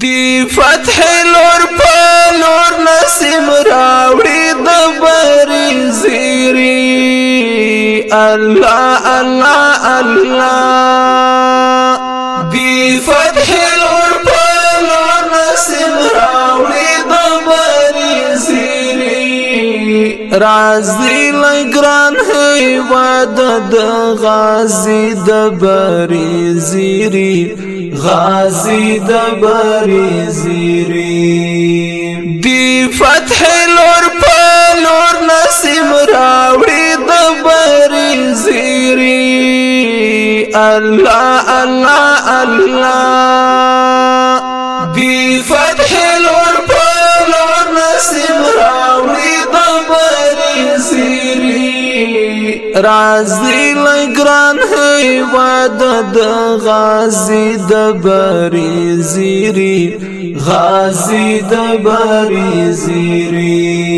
دی فتح لور په لور نصیب راوړي د بری زیری الله الله الله دی فتح لور په لور نصیب راوړي د بری زیری رازي لګران هی واد د غازی د بری زیری غازی د زيري زیری دی فتح لور بالور لور نصیب راوړي زيري زیری الله الله الله رازی لگران حیواد د غازی د بری زیری غازی د بری زیری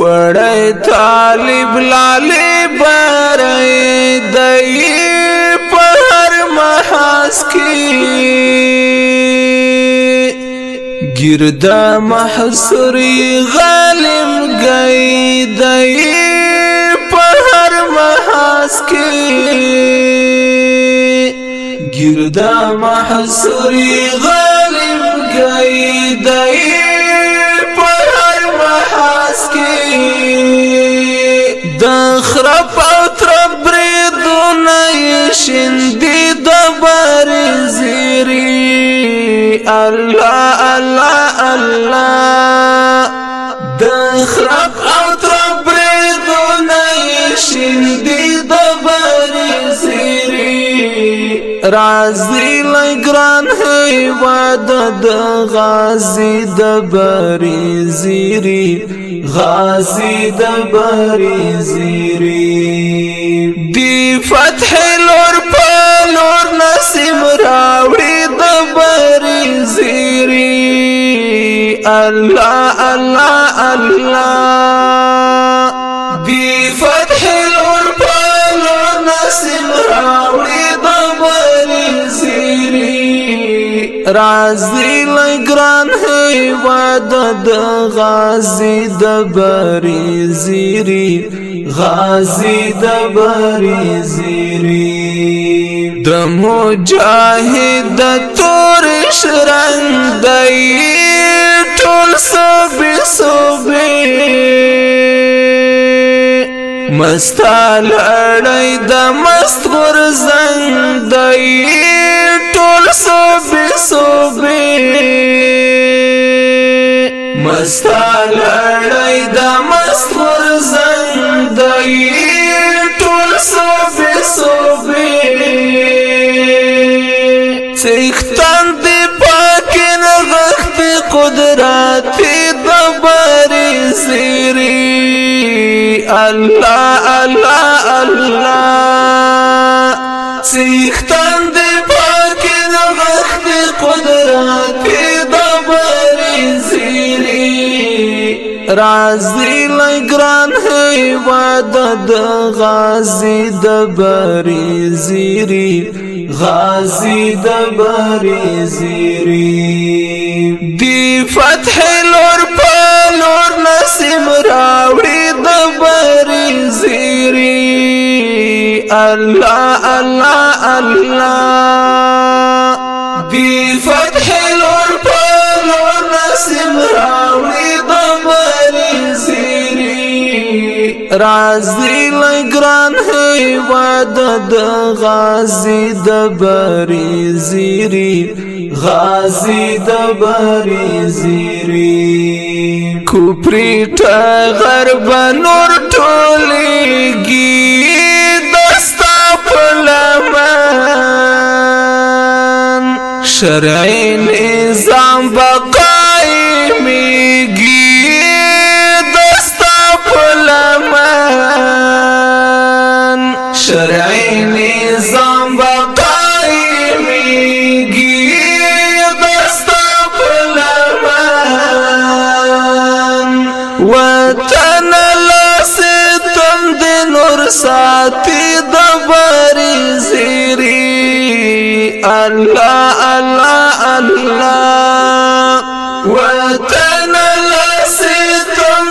وړی طالب لالی بری دی په هر محاس کی گرد محصری غالم گئی دی لاس کې ګردا محصوري غالب قیدای پر هر محاس کې د خراب او ترب دونه شندې د بر زیری الله الله الله د خراب او ترب دونه شندې راځي لګران هیواد د غازی د بری زیری غازی د بری زیری دی فتح لور په لور نسیم راوړي د بری زیری الله الله الله رازی لگران حیواد د غازی د بری زیری غازی د بری زیری د مجاهد د تور شرندای ټول سبي سبي مستال اړای د مست غرز سیختان دی پاک نغخت قدرات دبر زیری اللہ اللہ اللہ سیختان دی پاک نغخت قدرات دبر زیری رازی لگران حیواد دغازی دبر زیری غازي د زيري دي فتح لور بالور نسيم نسیم راوړي زيري الله الله الله دي فتح رازی لگران حیواد د غازی د بری زیری غازی د بری زیری کوپری تا غرب نور ټولېږي دستا په لمن شرعي نظام بقایمیږي ساتي دبر زيري زیری الله الله الله وطن لسیتم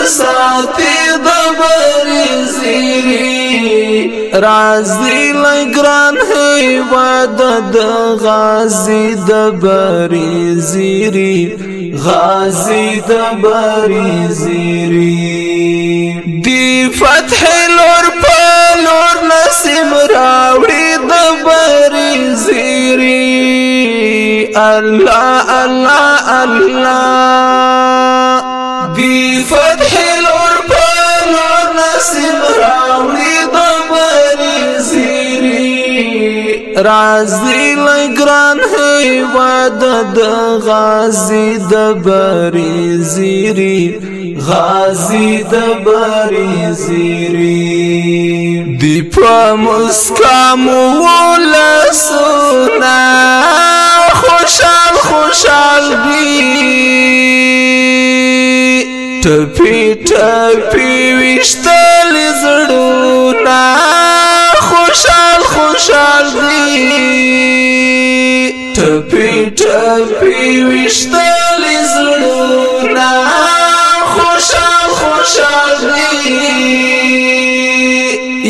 د ساتي دبر زيري زیری رازی لګران هی واد د غازی غازي دبري زيري دي فتح لور بالور نسيم راوي دبري زيري الله الله الله دي فتح لور بالور نسيم راوي دبري زيري رازي زیری لوی واده د غازی د بری زیری غازی د بری زیری دی په مسکام ولسنا خوشال خوشال دی ټپی ټپی وشتل زړونه خوشال خوشال دی سپی وشتل زړونا خوشال خوشال دی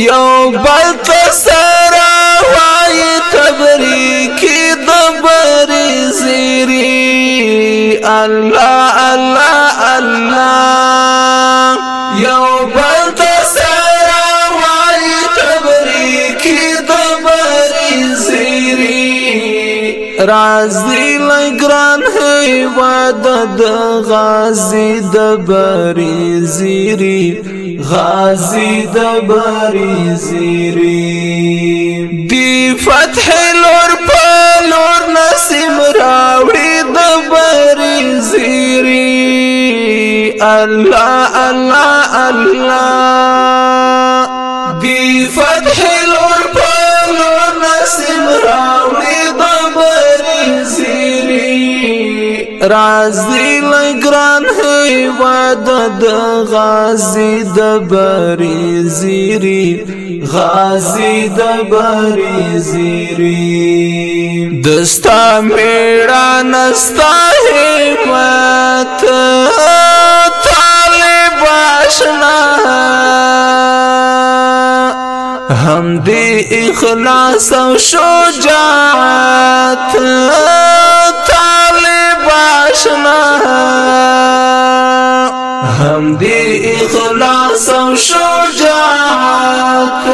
یو بل تسرا وای قبري کې دبر زيري الله الله رازی لگران حیواد د غازی د بری زیری غازی د بری زیری دی فتح لور په لور نسیم راوړي د بری زیری الله الله الله دی فتح رازی لگران حیواد د غازی د بری زیری غازی د بری زیری دستا میڑا نستا حیوات طالب آشنا هم دی اخلاص و شجاعت آشنا هم دی اخلاص و شجاعت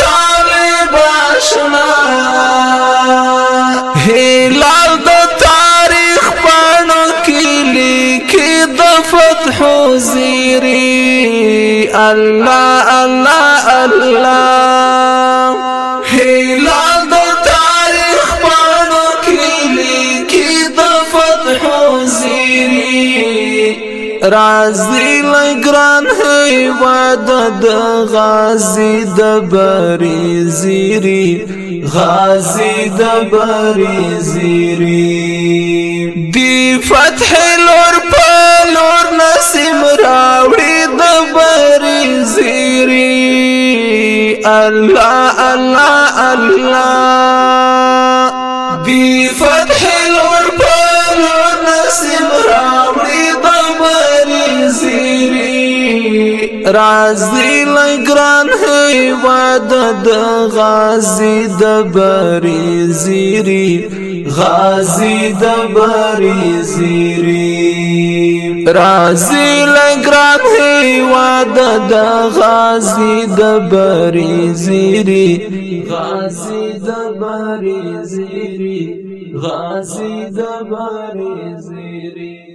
طالب آشنا هلال د تاریخ پانو کی لیکی د فتح زیری الله الله الله رازی لگران حیواد د غازی د بری زیری غازی د بری زیری دی فتح لور پلور نسیم راوڑی د بری زیری الله الله الله رازی لگران حیواد د غازی د بری زیری غازی د بری زیری رازی لگران حیواد د غازی د بری زیری غازی د بری زیری غازی د بری زیری